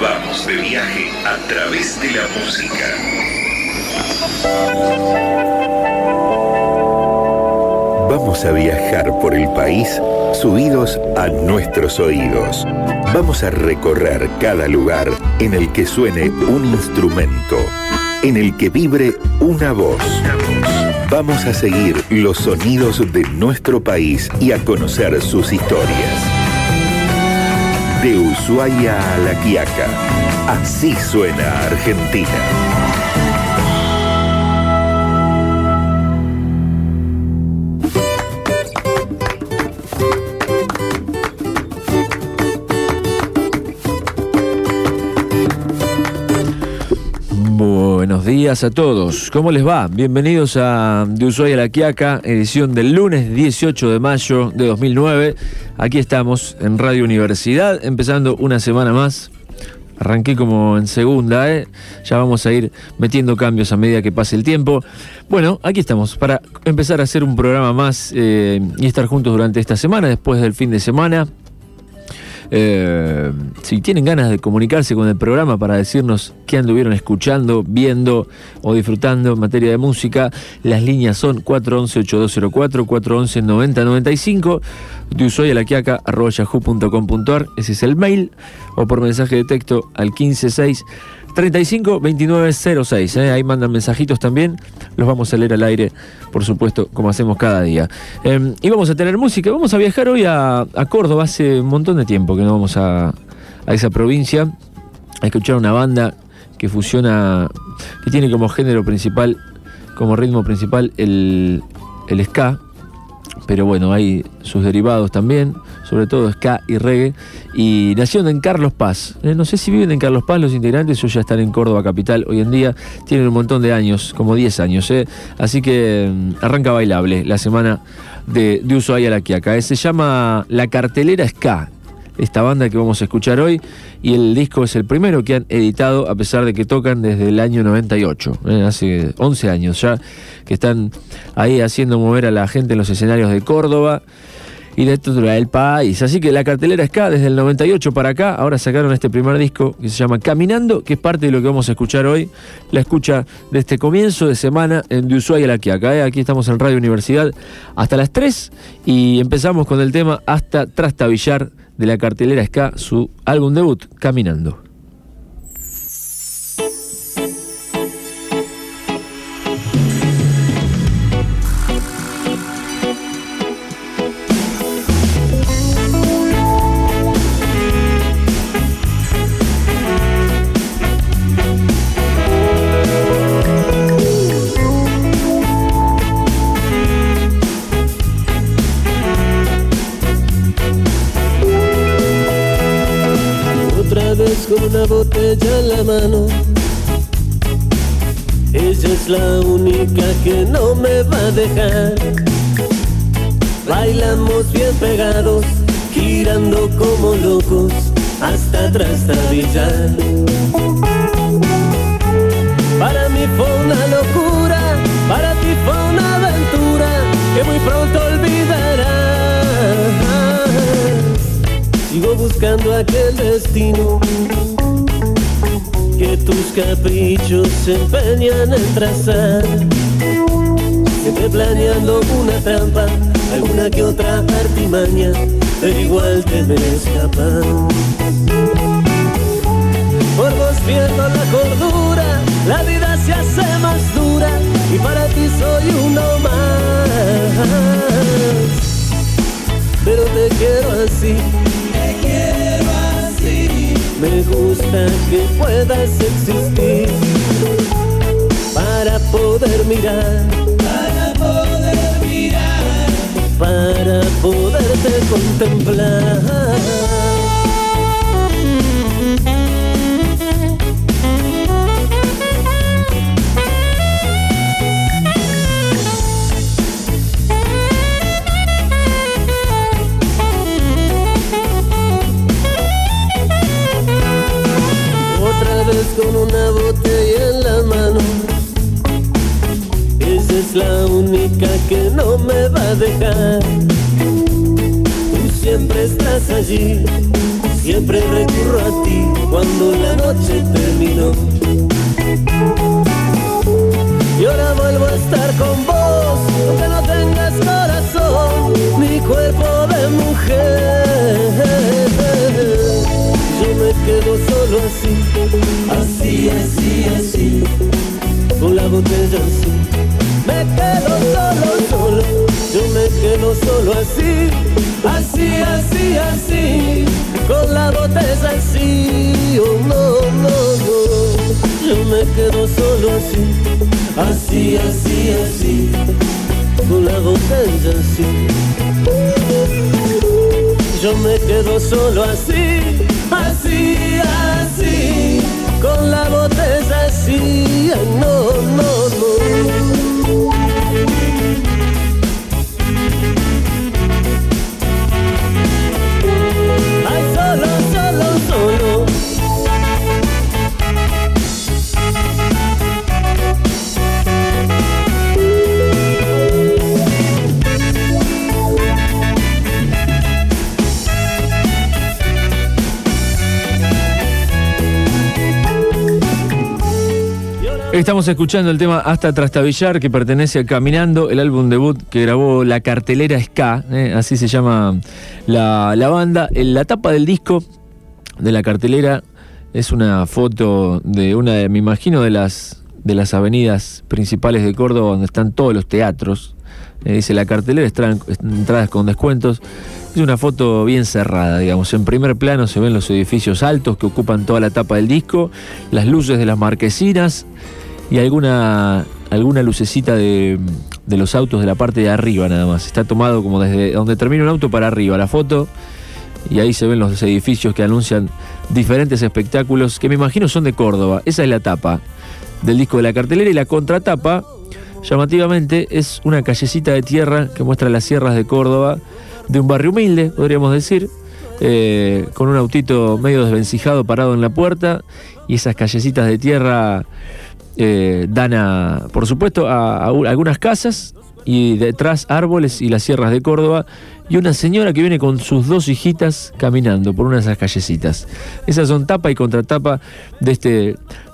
Vamos de viaje a través de la música. Vamos a viajar por el país subidos a nuestros oídos. Vamos a recorrer cada lugar en el que suene un instrumento, en el que vibre una voz. Vamos a seguir los sonidos de nuestro país y a conocer sus historias. De Ushuaia a La Quiaca, así suena Argentina. Días a todos. ¿Cómo les va? Bienvenidos a De Ushuaia a la Quiaca, edición del lunes 18 de mayo de 2009. Aquí estamos en Radio Universidad, empezando una semana más. Arranqué como en segunda, ¿eh? ya vamos a ir metiendo cambios a medida que pase el tiempo. Bueno, aquí estamos para empezar a hacer un programa más eh, y estar juntos durante esta semana, después del fin de semana. Eh, si tienen ganas de comunicarse con el programa para decirnos qué anduvieron escuchando, viendo o disfrutando en materia de música, las líneas son 411-8204, 411-9095, de yahoo.com.ar, ese es el mail, o por mensaje de texto al 156 35 29 06. Ahí mandan mensajitos también. Los vamos a leer al aire, por supuesto, como hacemos cada día. Em, y vamos a tener música. Vamos a viajar hoy a, Córdoba. Hace un montón de tiempo que no vamos a, esa provincia a escuchar una banda que fusiona, que tiene como género principal, como ritmo principal el, el ska. Pero bueno, hay sus derivados también sobre todo ska y reggae, y nacieron en Carlos Paz. Eh, no sé si viven en Carlos Paz los integrantes o ya están en Córdoba capital hoy en día, tienen un montón de años, como 10 años, eh. así que mm, arranca bailable la semana de, de ahí a la Quiaca. Eh, se llama La Cartelera Ska, esta banda que vamos a escuchar hoy y el disco es el primero que han editado a pesar de que tocan desde el año 98, hace 11 años ya que están ahí haciendo mover a la gente en los escenarios de Córdoba y de todo el país. Así que la cartelera Ska desde el 98 para acá, ahora sacaron este primer disco que se llama Caminando, que es parte de lo que vamos a escuchar hoy. La escucha de este comienzo de semana en De a la Quiaca. ¿eh? Aquí estamos en Radio Universidad hasta las 3 y empezamos con el tema hasta Trastabillar de la cartelera Ska, su álbum debut, Caminando. Botella en la mano. Ella es la única que no me va a dejar. Bailamos bien pegados, girando como locos hasta trastabillar. Para mí fue una locura, para ti fue una aventura que muy pronto olvidarás. Sigo buscando aquel destino que tus caprichos se empeñan en trazar. Siempre planeando una trampa, alguna que otra artimaña, pero igual te me escapan. Por vos pierdo la cordura, la vida se hace más dura y para ti soy uno más. Pero te quiero así me gusta que puedas existir para poder mirar, para poder mirar, para poderte contemplar. La única que no me va a dejar. Tú siempre estás allí, siempre recurro a ti cuando la noche terminó. Y ahora vuelvo a estar con vos, aunque no tengas corazón ni cuerpo de mujer. Yo me quedo solo así, así, así, así, con la botella así. Me quedo solo, solo, yo me quedo solo así, así, así, así, con la botella así. Oh no, no, no, yo me quedo solo así, así, así, así, con la botella así. Yo me quedo solo así, así, así, con la botella así. No, no, no. Estamos escuchando el tema Hasta Trastabillar, que pertenece a Caminando, el álbum debut que grabó la cartelera Ska, eh, así se llama la, la banda. En la tapa del disco de la cartelera es una foto de una, de, me imagino, de las, de las avenidas principales de Córdoba, donde están todos los teatros. Eh, dice la cartelera, entradas con descuentos. Es una foto bien cerrada, digamos. En primer plano se ven los edificios altos que ocupan toda la tapa del disco, las luces de las marquesinas y alguna, alguna lucecita de, de los autos de la parte de arriba nada más. Está tomado como desde donde termina un auto para arriba la foto y ahí se ven los edificios que anuncian diferentes espectáculos que me imagino son de Córdoba. Esa es la tapa del disco de la cartelera y la contratapa, llamativamente, es una callecita de tierra que muestra las sierras de Córdoba, de un barrio humilde, podríamos decir, eh, con un autito medio desvencijado parado en la puerta y esas callecitas de tierra eh, dan a, por supuesto, a, algunas casas y detrás árboles y las sierras de Córdoba y una señora que viene con sus dos hijitas caminando por una de esas callecitas. Esas son tapa y contratapa de este,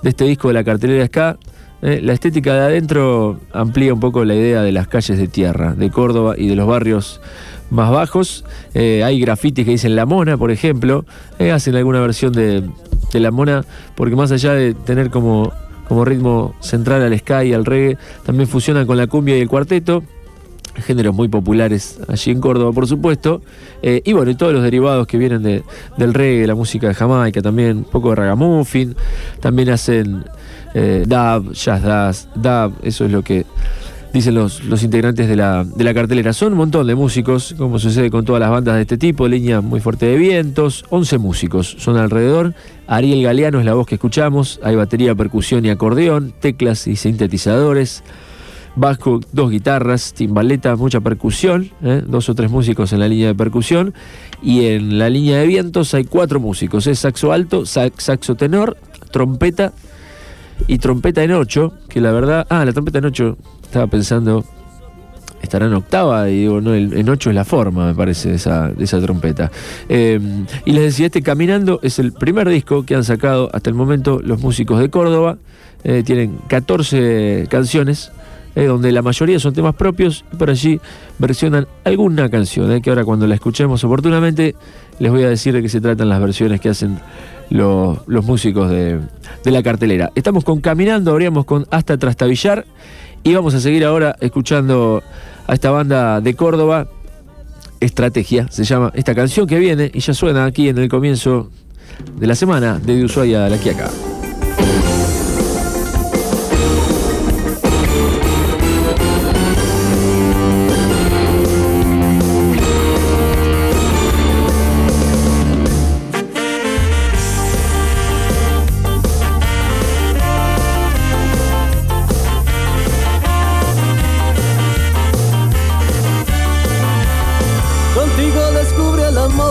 de este disco de la cartelera Ska. Eh, la estética de adentro amplía un poco la idea de las calles de tierra de Córdoba y de los barrios más bajos. Eh, hay grafitis que dicen La Mona, por ejemplo. Eh, hacen alguna versión de La Mona, porque más allá de tener como, como ritmo central al ska y al reggae, también fusionan con la cumbia y el cuarteto. Géneros muy populares allí en Córdoba, por supuesto. Eh, y bueno, y todos los derivados que vienen de- del reggae, la música de Jamaica, también un poco de ragamuffin. También hacen eh, dub, jazz dub, eso es lo que dicen los, los integrantes de la, de la cartelera. Son un montón de músicos, como sucede con todas las bandas de este tipo, línea muy fuerte de vientos, 11 músicos son alrededor. Ariel Galeano es la voz que escuchamos, hay batería, percusión y acordeón, teclas y sintetizadores. Bajo, dos guitarras, timbaleta, mucha percusión, ¿eh? dos o tres músicos en la línea de percusión. Y en la línea de vientos hay cuatro músicos: es saxo alto, sax- saxo tenor, trompeta y trompeta en ocho. Que la verdad, ah, la trompeta en ocho, estaba pensando, estará en octava y digo, no, en ocho es la forma, me parece, de esa, esa trompeta. Eh, y les decía, este Caminando es el primer disco que han sacado hasta el momento los músicos de Córdoba. Eh, tienen 14 canciones eh, donde la mayoría son temas propios y por allí versionan alguna canción, eh, que ahora cuando la escuchemos oportunamente les voy a decir de qué se tratan las versiones que hacen los, los músicos de, de la cartelera. Estamos con Caminando, abríamos con Hasta Trastabillar y vamos a seguir ahora escuchando a esta banda de Córdoba, Estrategia, se llama esta canción que viene y ya suena aquí en el comienzo de la semana de Ushuaia a La Quiaca.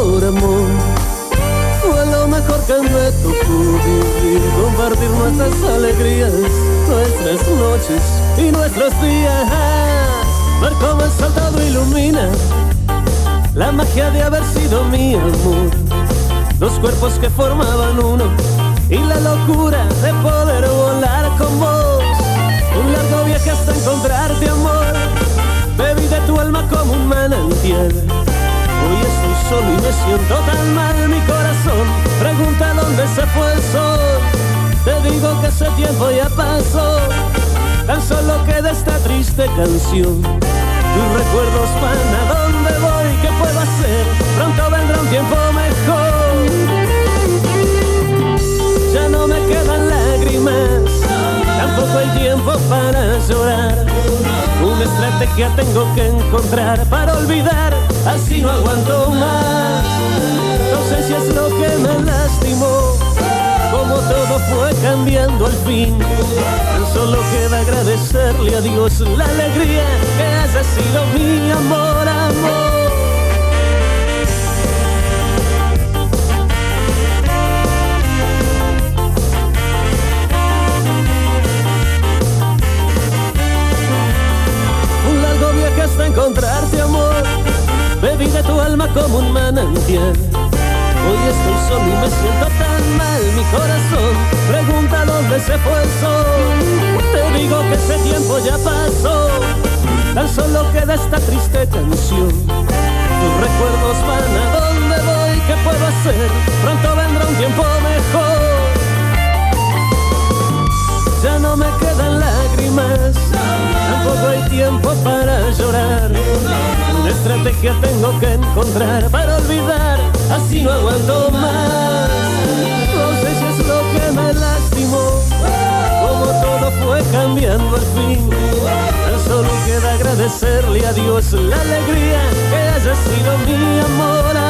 por amor. Fue lo mejor que me tocó vivir, compartir nuestras alegrías, nuestras noches y nuestros días. Ver cómo el sol todo ilumina, la magia de haber sido mi amor. Los cuerpos que formaban uno y la locura de poder volar con vos. Un largo viaje hasta encontrarte amor, bebí de tu alma como un manantial Hoy estoy solo y me siento tan mal, mi corazón pregunta dónde se fue el sol. Te digo que ese tiempo ya pasó, tan solo queda esta triste canción. Tus recuerdos van a dónde voy, qué puedo hacer, pronto vendrá un tiempo mejor. Ya no me quedan lágrimas, tampoco hay tiempo para llorar. Una estrategia tengo que encontrar para olvidar, así no aguanto más. Sé si es lo que me lastimó, como todo fue cambiando al fin. Tan solo queda agradecerle a Dios la alegría que haya sido mi amor, amor. Un largo viaje hasta encontrarte, amor. De tu alma como un manantial. Hoy estoy solo y me siento tan mal. Mi corazón pregunta dónde se fue el sol. Te digo que ese tiempo ya pasó. Tan solo queda esta triste canción. Tus recuerdos van a dónde voy, ¿qué puedo hacer? Pronto vendrá un tiempo mejor. Ya no me quedan lágrimas, tampoco hay tiempo para llorar. Una estrategia tengo que encontrar para olvidar, así no aguanto más. No sé si es lo que me lastimó, como todo fue cambiando al fin. Tan solo queda agradecerle a Dios la alegría que haya sido mi amor.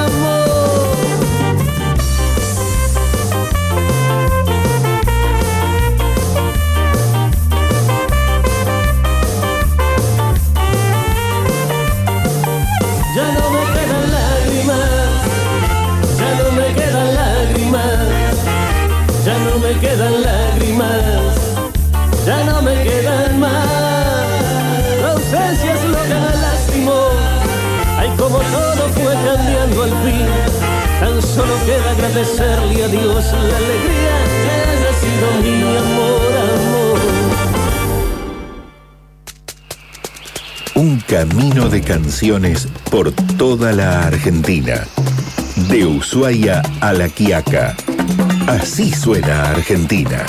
Queda agradecerle a Dios la alegría que haya sido mi amor, amor. Un camino de canciones por toda la Argentina. De Ushuaia a La Quiaca. Así suena Argentina.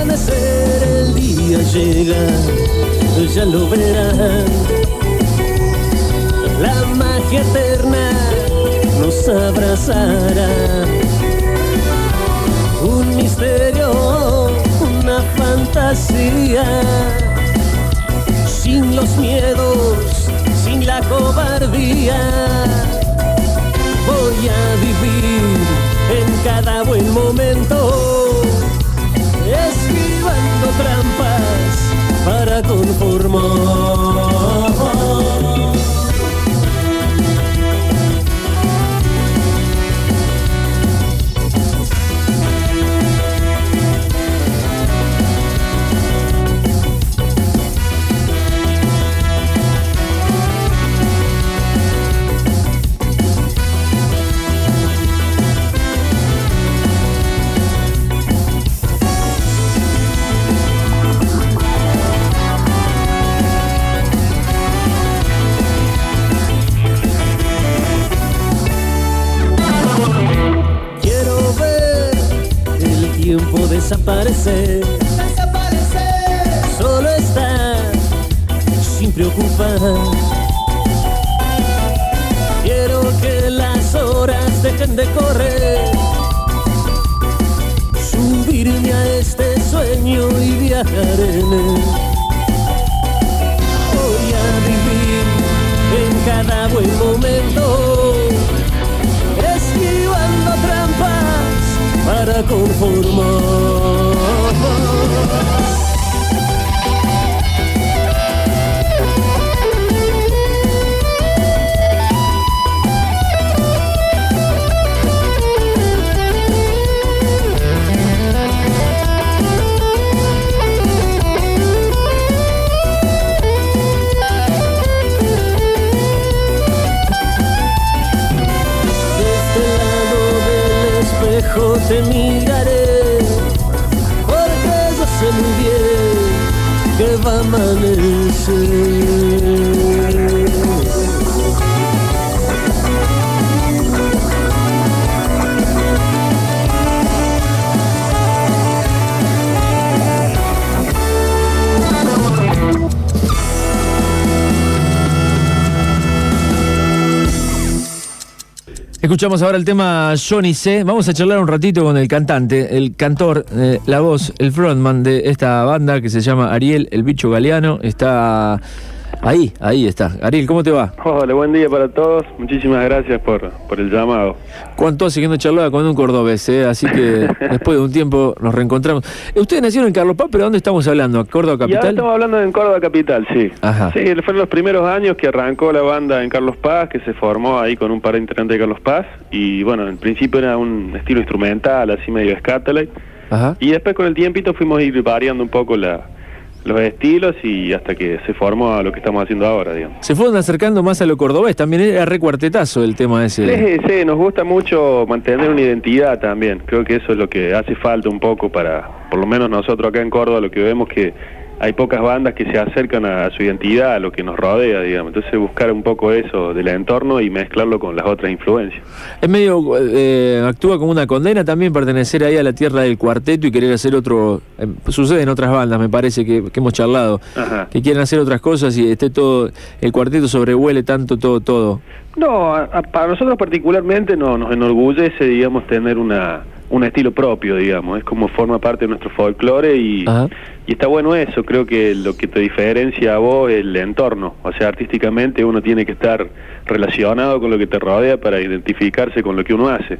Amanecer el día llega, ya lo verán. La magia eterna nos abrazará. Un misterio, una fantasía, sin los miedos, sin la cobardía voy a vivir en cada buen momento, esquivando trampas para conformar. Espejo te Escuchamos ahora el tema Johnny C. Vamos a charlar un ratito con el cantante, el cantor, eh, la voz, el frontman de esta banda que se llama Ariel, el bicho galeano. Está ahí, ahí está. Ariel, ¿cómo te va? Hola, buen día para todos. Muchísimas gracias por, por el llamado. ¿Cuánto hace que no charlaba con un cordobés? eh? Así que después de un tiempo nos reencontramos. Eh, Ustedes nacieron en Carlos Paz, pero ¿dónde estamos hablando? ¿Córdoba Y ahora Capital? estamos hablando en Córdoba Capital, sí. Ajá. Sí, fueron los primeros años que arrancó la banda en Carlos Paz, que se formó ahí con un par de integrantes de Carlos Paz. Y bueno, en principio era un estilo instrumental, así medio scatterlight. Ajá. Y después con el tiempito fuimos a ir variando un poco la, los estilos y hasta que se formó a lo que estamos haciendo ahora, digamos. Se fueron acercando más a lo cordobés. También era re cuartetazo el tema ese. Sí, sí, nos gusta mucho mantener una identidad también. Creo que eso es lo que hace falta un poco para, por lo menos nosotros acá en Córdoba, lo que vemos que hay pocas bandas que se acercan a su identidad, a lo que nos rodea, digamos. Entonces buscar un poco eso del entorno y mezclarlo con las otras influencias. Es medio, eh, actúa como una condena también pertenecer ahí a la tierra del cuarteto y querer hacer otro, eh, sucede en otras bandas me parece que, que hemos charlado, Ajá. que quieren hacer otras cosas y esté todo, el cuarteto sobrevuele tanto todo, todo. No, a- a- para nosotros particularmente no, nos enorgullece, digamos, tener una un estilo propio, digamos, es como forma parte de nuestro folclore y, y está bueno eso, creo que lo que te diferencia a vos es el entorno, o sea, artísticamente uno tiene que estar relacionado con lo que te rodea para identificarse con lo que uno hace.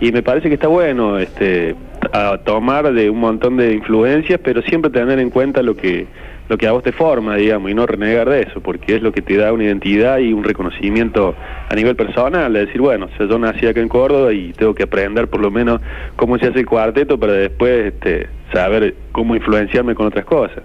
Y me parece que está bueno este a tomar de un montón de influencias, pero siempre tener en cuenta lo que lo que a vos te forma, digamos, y no renegar de eso, porque es lo que te da una identidad y un reconocimiento a nivel personal, de decir, bueno, o sea, yo nací acá en Córdoba y tengo que aprender por lo menos cómo se hace el cuarteto para después este, saber cómo influenciarme con otras cosas.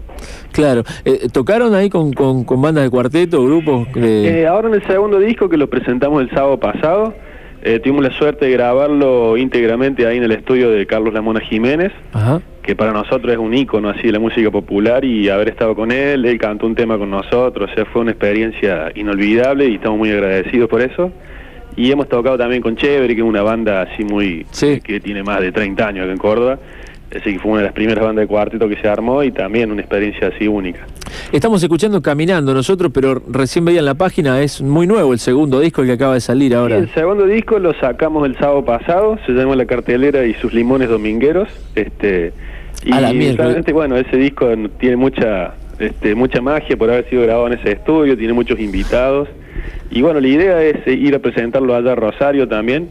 Claro, eh, ¿tocaron ahí con, con, con bandas de cuarteto, grupos? de- Eh, ahora en el segundo disco que lo presentamos el sábado pasado, eh, tuvimos la suerte de grabarlo íntegramente ahí en el estudio de Carlos Lamona Jiménez, Ajá. Que para nosotros es un ícono así de la música popular y haber estado con él, él cantó un tema con nosotros, o sea, fue una experiencia inolvidable y estamos muy agradecidos por eso. Y hemos tocado también con Chévere, que es una banda así muy... Sí. que tiene más de 30 años acá en Córdoba, así que fue una de las primeras bandas de cuarteto que se armó y también una experiencia así única. Estamos escuchando Caminando nosotros, pero recién veía en la página, es muy nuevo el segundo disco que acaba de salir ahora. el segundo disco lo sacamos el sábado pasado, se llama La Cartelera y sus limones domingueros. Este, y A la miércoles. realmente, bueno, ese disco tiene mucha este, mucha magia por haber sido grabado en ese estudio, tiene muchos invitados. Y bueno, la idea es eh, ir a presentarlo allá a Rosario también.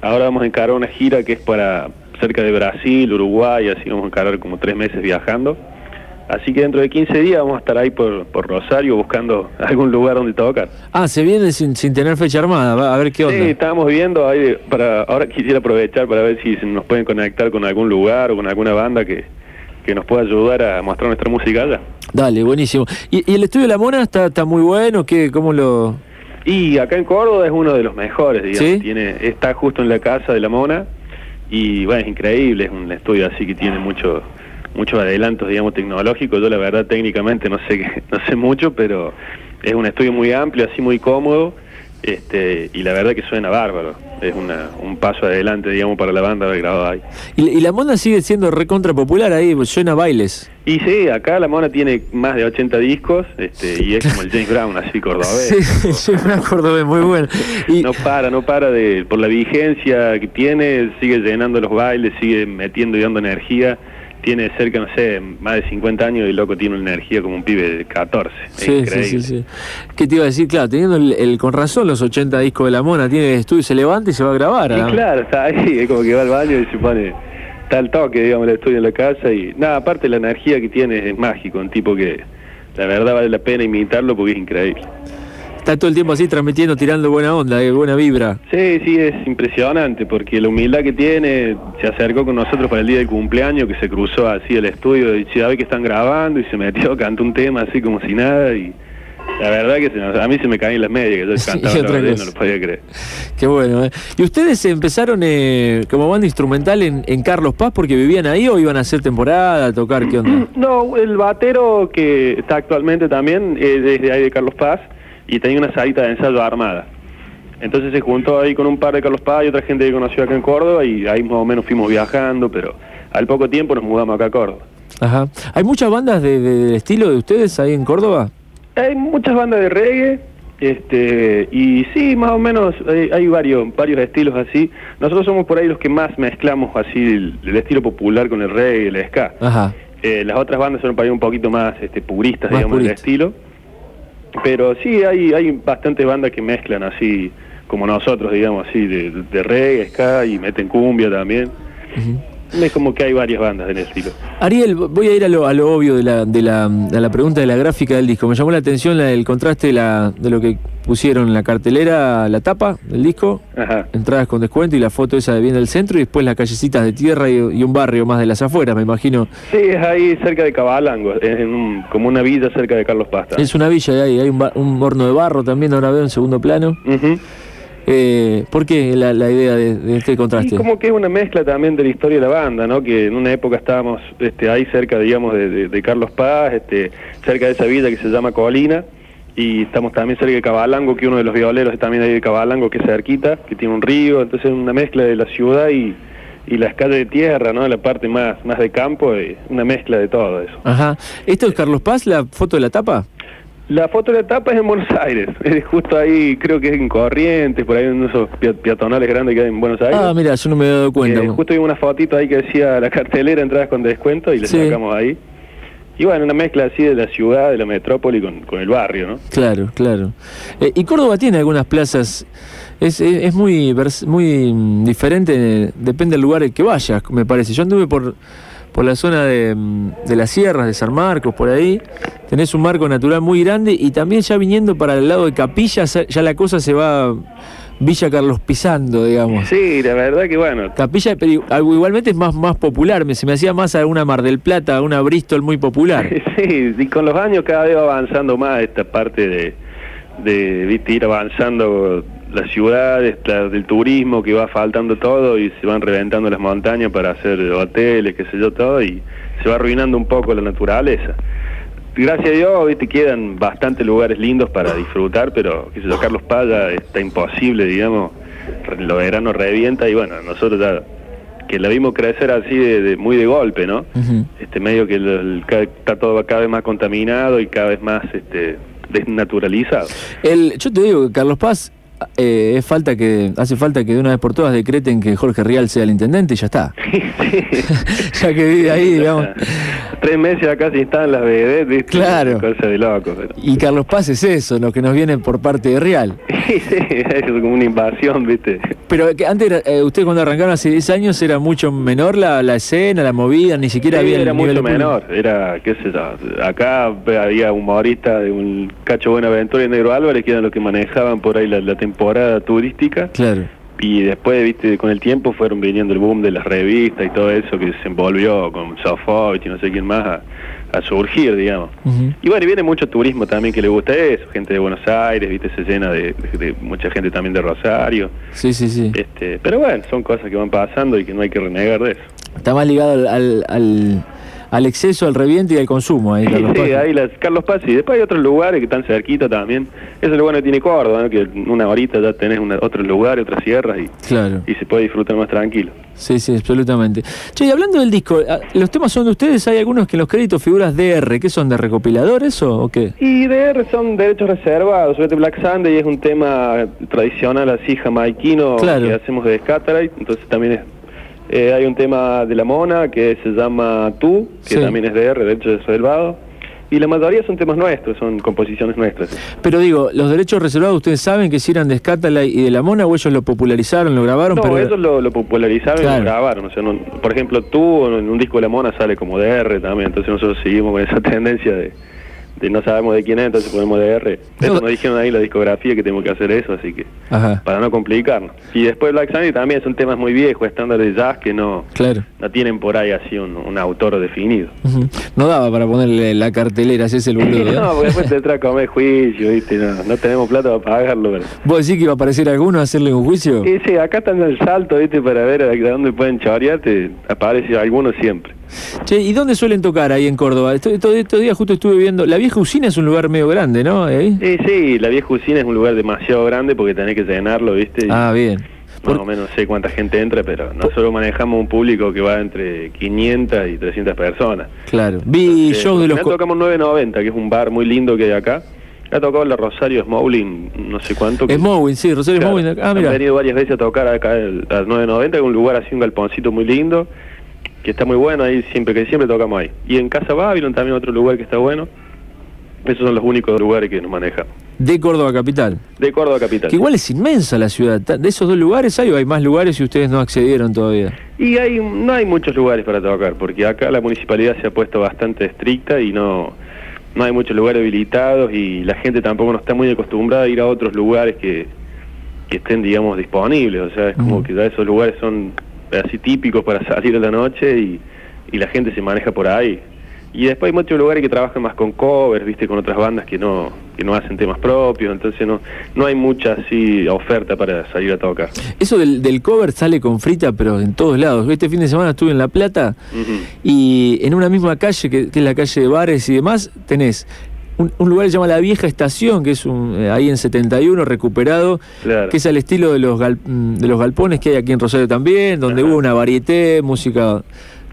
Ahora vamos a encarar una gira que es para cerca de Brasil, Uruguay, así vamos a encarar como tres meses viajando. Así que dentro de 15 días vamos a estar ahí por, por Rosario buscando algún lugar donde tocar. Ah, se viene sin, sin tener fecha armada, a ver qué onda. Sí, estábamos viendo ahí para ahora quisiera aprovechar para ver si nos pueden conectar con algún lugar o con alguna banda que, que nos pueda ayudar a mostrar nuestra música allá. Dale, buenísimo. ¿Y, y el estudio de La Mona está, está muy bueno? ¿Qué, ¿Cómo lo...? Y acá en Córdoba es uno de los mejores, digamos. ¿Sí? Tiene, está justo en la casa de la Mona y bueno, es increíble, es un estudio así que tiene mucho muchos adelantos, digamos, tecnológicos. Yo la verdad técnicamente no sé no sé mucho, pero es un estudio muy amplio, así muy cómodo Este, y la verdad que suena bárbaro. Es una, un paso adelante, digamos, para la banda haber grabado ahí. Y, y la mona sigue siendo recontra popular ahí, suena bailes. Y sí, acá la mona tiene más de 80 discos este, y es como el James Brown, así cordobés. Sí, sí, me acuerdo, es muy bueno. Y, No para, no para de, por la vigencia que tiene, sigue llenando los bailes, sigue metiendo y dando energía. Tiene cerca, no sé, más de 50 años y el loco tiene una energía como un pibe de 14. Es sí, sí, increíble. sí, sí. ¿Qué te iba a decir? Claro, teniendo el, el- con razón los 80 discos de la mona, tiene estudio, se levanta y se va a grabar. Y ¿ah? claro, está ahí, es como que va al baño y se pone tal toque, digamos, el estudio en la casa y nada, aparte la energía que tiene es mágico, un tipo que la verdad vale la pena imitarlo porque es increíble. Está todo el tiempo así transmitiendo, tirando buena onda, eh, buena vibra. Sí, sí, es impresionante porque la humildad que tiene, se acercó con nosotros para el día del cumpleaños, que se cruzó así el estudio y ya ve que están grabando y se metió, cantó un tema así como si nada y la verdad que se a mí se me caen las medias que yo Sí, cantaba otra verdad, y cosa. no lo podía creer. Qué bueno, ¿eh? ¿Y ustedes empezaron eh, como banda instrumental en, en Carlos Paz porque vivían ahí o iban a hacer temporada, a tocar? ¿Qué onda? No, el batero que está actualmente también es desde ahí de Carlos Paz y tenía una salita de ensayo armada. Entonces se juntó ahí con un par de Carlos Paz y otra gente que conoció acá en Córdoba y ahí más o menos fuimos viajando, pero al poco tiempo nos mudamos acá a Córdoba. Ajá. ¿Hay muchas bandas de- de- del estilo de ustedes ahí en Córdoba? Hay muchas bandas de reggae, este, y sí, más o menos hay, hay varios, varios estilos así. Nosotros somos por ahí los que más mezclamos así el, el estilo popular con el reggae y el ska. Ajá. Eh, las otras bandas son para ahí un poquito más este, puristas, Más digamos, del puristas. estilo. Pero sí, hay, hay bastantes bandas que mezclan así, como nosotros, digamos, así, de, de reggae, y meten cumbia también. Es como que hay varias bandas en el estilo. Ariel, voy a ir a lo, a lo obvio de la, de, la, de la pregunta de la gráfica del disco. Me llamó la atención la- el contraste de, la, de lo que pusieron en la cartelera, la tapa del disco, Ajá. entradas con descuento y la foto esa de bien del centro y después las callecitas de tierra y, y un barrio más de las afueras, me imagino. Sí, es ahí cerca de Cabalango, en un- como una villa cerca de Carlos Pasta. Es una villa y hay, hay un, un horno de barro también, ahora veo en segundo plano. Ujú. Eh, ¿Por qué la, la idea de, de este contraste? Y como que es una mezcla también de la historia de la banda, ¿no? Que en una época estábamos este, ahí cerca, digamos, de, de- de Carlos Paz, este, cerca de esa villa que se llama Colina, y estamos también cerca de Cabalango, que uno de los violeros es también ahí de Cabalango, que es cerquita, que tiene un río, entonces es una mezcla de la ciudad y, y las calles de tierra, ¿no? La parte más, más de campo, y una mezcla de todo eso. Ajá. ¿Esto es Carlos Paz, la foto de la tapa? La foto de la tapa es en Buenos Aires, es justo ahí, creo que es en Corrientes, por ahí en esos peatonales grandes que hay en Buenos Aires. Ah, mira, yo no me he dado cuenta. Eh, justo vi una fotito ahí que decía la cartelera entradas con descuento y le Sí. sacamos ahí. Y bueno, una mezcla así de la ciudad, de la metrópoli con, con el barrio, ¿no? Claro, claro. Eh, y Córdoba tiene algunas plazas, es, es, es muy, muy mm, diferente, depende del lugar al que vayas, me parece. Yo anduve por, por la zona de, mm, de las sierras, de San Marcos, por ahí. Tenés un marco natural muy grande y también ya viniendo para el lado de Capilla, ya la cosa se va Villa Carlos Pisando, digamos. Sí, la verdad que bueno, Capilla, pero algo igualmente es más, más popular, me, se me hacía más a una Mar del Plata, una Bristol muy popular. sí, y con los años cada vez va avanzando más esta parte de, de viste, ir avanzando las ciudades, la- del turismo que va faltando todo y se van reventando las montañas para hacer hoteles, qué sé yo, todo y se va arruinando un poco la naturaleza. Gracias a Dios, viste, quedan bastantes lugares lindos para disfrutar, pero, qué sé yo, Carlos Paz ya está imposible, digamos, los veranos revienta y bueno, nosotros ya que la vimos crecer así de, de- muy de golpe, ¿no? Este medio que el- está todo cada vez más contaminado y cada vez más este desnaturalizado. El, yo te digo que Carlos Paz eh, es falta que hace falta que de una vez por todas decreten que Jorge Rial sea el intendente y ya está. ya que vive ahí, digamos. Tres meses acá se instalan las vedettes, ¿viste? Claro. Cosa de loco. Pero... Y Carlos Paz es eso, lo que nos viene por parte de Real. Sí, sí, es como una invasión, ¿viste? Pero que antes, eh, ustedes cuando arrancaron hace 10 años era mucho menor la, la escena, la movida, ni siquiera Sí, había el era nivel mucho público. menor, era, qué sé yo, acá había humoristas de un Cacho Buenaventura y Negro Álvarez que eran los que manejaban por ahí la, la temporada turística Claro. y después, viste, con el tiempo fueron viniendo el boom de las revistas y todo eso que se envolvió con Sofovich y no sé quién más a, a surgir, digamos. Ujú. Y bueno, y viene mucho turismo también que le gusta eso, gente de Buenos Aires, viste, se llena de, de- de mucha gente también de Rosario. Sí, sí, sí. Este, pero bueno, son cosas que van pasando y que no hay que renegar de eso. Está más ligado al, al, al- al exceso, al reviente y al consumo. Ahí, Sí, Carlos sí, ahí las Carlos Paz y después hay otros lugares que están cerquita también. Eso es lo bueno que tiene Córdoba, ¿no? que una horita ya tenés una, otros lugares, otras sierras y, Claro. y se puede disfrutar más tranquilo. Sí, sí, absolutamente. Che, y hablando del disco, ah, ¿los temas son de ustedes? Hay algunos que en los créditos figuras DR. ¿Qué son, de recopiladores o, o qué? Y DR son derechos reservados, sobre Black Sunday es un tema tradicional así jamaiquino Claro. que hacemos de Scatterite, entonces también es, eh, hay un tema de La Mona que se llama Tú, que Sí. también es DR, derechos reservados, y la mayoría son temas nuestros, son composiciones nuestras. Pero digo, ¿los derechos reservados ustedes saben que si eran de Scatterlight y de La Mona o ellos lo popularizaron, lo grabaron? No, pero ellos lo, lo popularizaron y lo grabaron. O sea, no- por ejemplo, tú en un disco de La Mona sale como DR también, entonces nosotros seguimos con esa tendencia de, de no sabemos de quién es, entonces ponemos DR. Eso No. nos dijeron ahí la discografía que tenemos que hacer eso, así que Ajá, para no complicarnos. Y después Black Sunday también son temas muy viejos, estándares de jazz que no, claro. no tienen por ahí así un, un autor definido. No daba para ponerle la cartelera, si es el boludo. ¿eh? no, porque después te trae a comer juicio, ¿viste? No, no tenemos plata para pagarlo, pero... ¿Vos decís que iba a aparecer alguno a hacerle un juicio? Y sí, acá están en el salto, ¿viste? Para ver a dónde pueden chorear, te aparece alguno siempre. Che, ¿y dónde suelen tocar ahí en Córdoba? Esto- Estos, estos días justo estuve viendo. La vieja usina es un lugar medio grande, ¿no? Ahí. Sí, sí, la vieja usina es un lugar demasiado grande porque tenés que llenarlo, ¿viste? Ah, bien. más Por- o menos sé cuánta gente entra, pero nosotros manejamos un público que va entre 500 y 300 personas. Claro. Vi Entonces, shows de los. tocamos 990, que es un bar muy lindo que hay acá. Ha tocado la Rosario Smowling, no sé cuánto. Smowin, sí, Rosario Claro, Smowin. Ah, mira. venido varias veces a tocar acá al 990, que es un lugar así, un galponcito muy lindo, que está muy bueno ahí, siempre que siempre tocamos ahí. Y en Casa Babylon también otro lugar que está bueno. Esos son los únicos lugares que nos manejamos. De Córdoba Capital. De Córdoba Capital. Que igual es inmensa la ciudad. ¿De esos dos lugares hay o hay más lugares y ustedes no accedieron todavía? Y hay, no hay muchos lugares para tocar, porque acá la municipalidad se ha puesto bastante estricta y no, no hay muchos lugares habilitados y la gente tampoco no está muy acostumbrada a ir a otros lugares que, que estén, digamos, disponibles. O sea, es como que ya esos lugares son así típicos para salir a la noche y, y la gente se maneja por ahí. Y después hay muchos lugares que trabajan más con covers, viste, con otras bandas que no, que no hacen temas propios, entonces no, no hay mucha así oferta para salir a tocar. Eso del, del cover sale con frita, pero en todos lados. Este fin de semana estuve en La Plata y en una misma calle, que, que es la calle de bares y demás, tenés un, un lugar que se llama La Vieja Estación, que es un, eh, ahí en 71, recuperado, Claro. que es al estilo de los, gal- mm, de los galpones que hay aquí en Rosario también, donde hubo una varieté, música,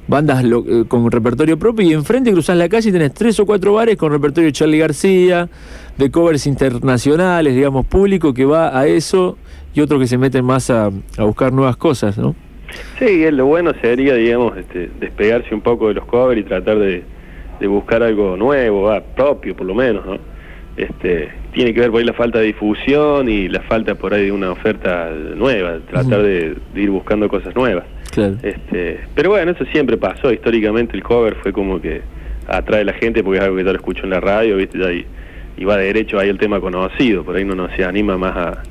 bandas lo- eh, con repertorio propio, y enfrente cruzás la calle y tenés tres o cuatro bares con repertorio de Charlie García, de covers internacionales, digamos, público que va a eso, y otros que se meten más a, a buscar nuevas cosas, ¿no? Sí, lo bueno sería, digamos, este, despegarse un poco de los covers y tratar de, de buscar algo nuevo, ah, propio por lo menos, ¿no? Este, tiene que ver por ahí la falta de difusión y la falta por ahí de una oferta nueva, tratar de, de ir buscando cosas nuevas. Claro. Este, pero bueno, eso siempre pasó, históricamente el cover fue como que atrae a la gente porque es algo que ya lo escucho en la radio, ¿viste? Ya, y, y va derecho ahí el tema conocido, por ahí no, no se anima más a,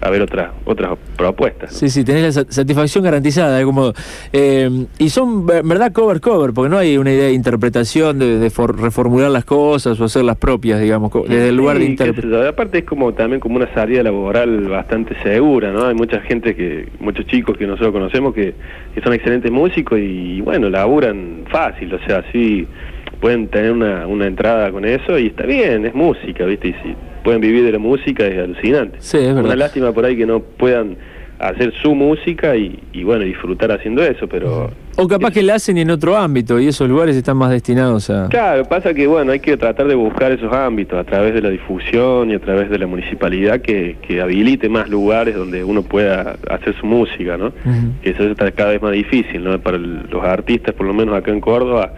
a ver otras otras propuestas. ¿no? Sí, sí, tenés la sa- satisfacción garantizada de algún modo. Eh, y son, ver- ¿verdad? Cover, cover, porque no hay una idea de interpretación, de, de for- reformular las cosas o hacerlas propias, digamos, desde el lugar de Sí, intérprete. Aparte es como también como una salida laboral bastante segura, ¿no? Hay mucha gente que, muchos chicos que nosotros conocemos que, que son excelentes músicos y, bueno, laburan fácil, o sea, sí pueden tener una, una entrada con eso y está bien, es música, ¿viste? Y si pueden vivir de la música es alucinante. Sí, es verdad. Una lástima por ahí que no puedan hacer su música y, y bueno, disfrutar haciendo eso, pero... O capaz que la hacen en otro ámbito y esos lugares están más destinados a... Claro, pasa que bueno, hay que tratar de buscar esos ámbitos a través de la difusión y a través de la municipalidad que, que habilite más lugares donde uno pueda hacer su música, ¿no? Que eso está cada vez más difícil, ¿no? Para el- los artistas, por lo menos acá en Córdoba,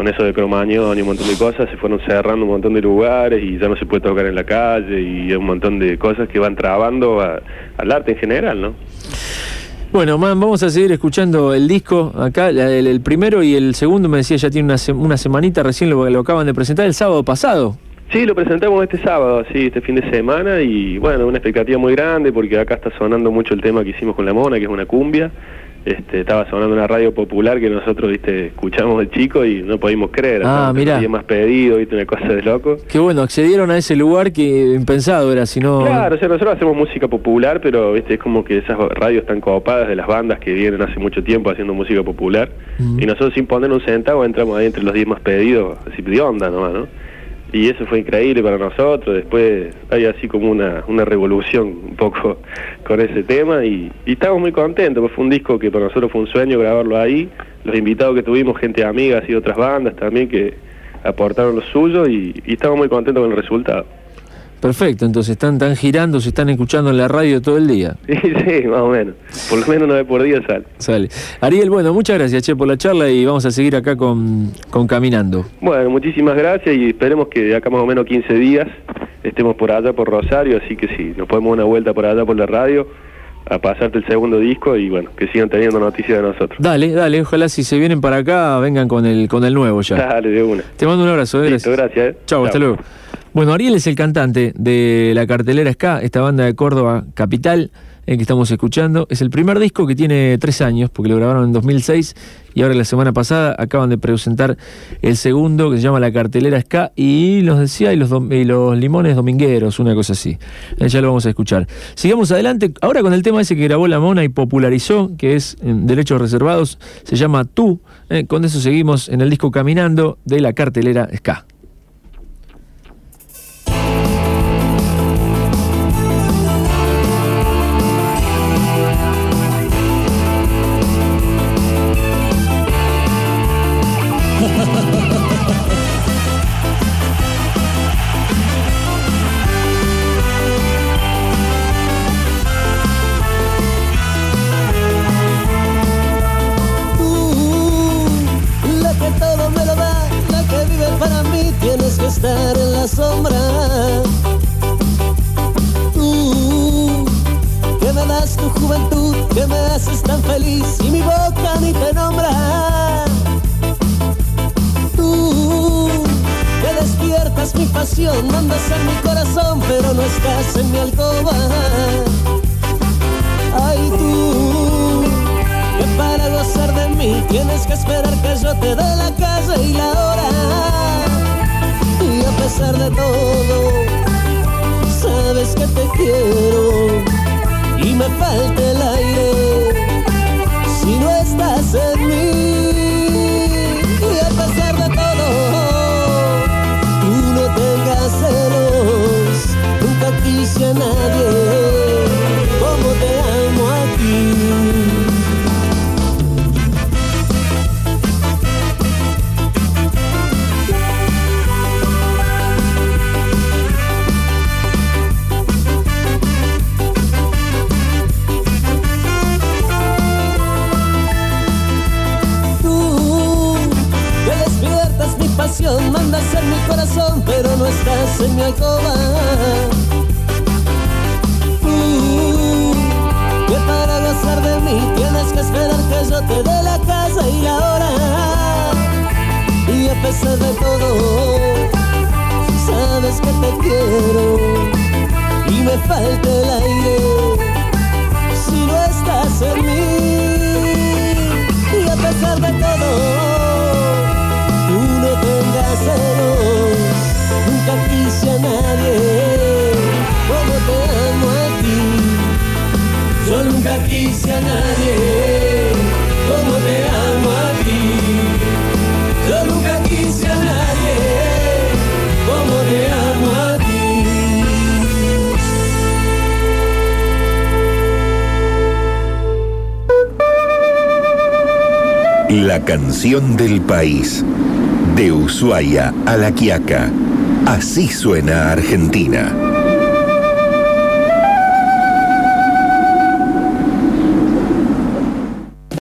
con eso de Cromañón y un montón de cosas, se fueron cerrando un montón de lugares y ya no se puede tocar en la calle y un montón de cosas que van trabando a- al arte en general, ¿no? Bueno, man, vamos a seguir escuchando el disco acá, el, el primero y el segundo me decía ya tiene una, se- una semanita, recién lo, lo acaban de presentar el sábado pasado. Sí, lo presentamos este sábado, sí, este fin de semana y bueno, una expectativa muy grande porque acá está sonando mucho el tema que hicimos con la mona, que es una cumbia este, estaba sonando una radio popular que nosotros, viste, escuchamos de chico y no podíamos creer. Ah, tenía más pedido, viste, una cosa de loco. Qué bueno, accedieron a ese lugar que impensado era, si no... Claro, o sea, nosotros hacemos música popular, pero viste, es como que esas radios están copadas de las bandas que vienen hace mucho tiempo haciendo música popular. Mm. Y nosotros sin poner un centavo entramos ahí entre los 10 más pedidos, así de onda nomás, ¿no? Y eso fue increíble para nosotros. Después hay así como una, una revolución un poco con ese tema y, y estamos muy contentos, porque fue un disco que para nosotros fue un sueño grabarlo ahí. Los invitados que tuvimos, gente amiga, de otras bandas también que aportaron lo suyo y, y estamos muy contentos con el resultado. Perfecto, entonces están, están girando, se están escuchando en la radio todo el día. Sí, sí, más o menos. Por lo menos una vez por día sale. Sale. Ariel, bueno, muchas gracias, Che, por la charla y vamos a seguir acá con, con Caminando. Bueno, muchísimas gracias y esperemos que de acá más o menos 15 días estemos por allá por Rosario, así que sí, nos podemos dar una vuelta por allá por la radio a pasarte el segundo disco y bueno, que sigan teniendo noticias de nosotros. Dale, dale, ojalá si se vienen para acá vengan con el, con el nuevo ya. Dale, de una. Te mando un abrazo, eh, Listo, gracias. gracias. eh. Chau, hasta luego. Bueno, Ariel es el cantante de la cartelera Ska, esta banda de Córdoba Capital, eh, que estamos escuchando. Es el primer disco que tiene tres años, porque lo grabaron en 2006 y ahora la semana pasada acaban de presentar el segundo que se llama La cartelera Ska y los decía y los, y los limones domingueros, una cosa así. Eh, ya lo vamos a escuchar. Sigamos adelante, ahora con el tema ese que grabó La Mona y popularizó, que es en Derechos Reservados, se llama Tú. Eh, con eso seguimos en el disco Caminando de la cartelera Ska. Feliz y mi boca ni te nombra. Tú, que despiertas mi pasión, mandas en mi corazón, pero no estás en mi alcoba. Ay, tú, que para gozar de mí tienes que esperar que yo te dé la calle y la hora. Y a pesar de todo, sabes que te quiero y me falta el aire en mi corazón, pero no estás en mi alcoba. Tú que para gozar de mí tienes que esperar que yo te dé la casa y la hora. Y a pesar de todo, sabes que te quiero y me falta el aire si no estás en mí. Y a pesar de todo, nadie como te amo a ti. Yo nunca quise a nadie como te amo a ti. Yo nunca quise a nadie como te amo a ti. La canción del país. De Ushuaia a La Quiaca. Así suena Argentina.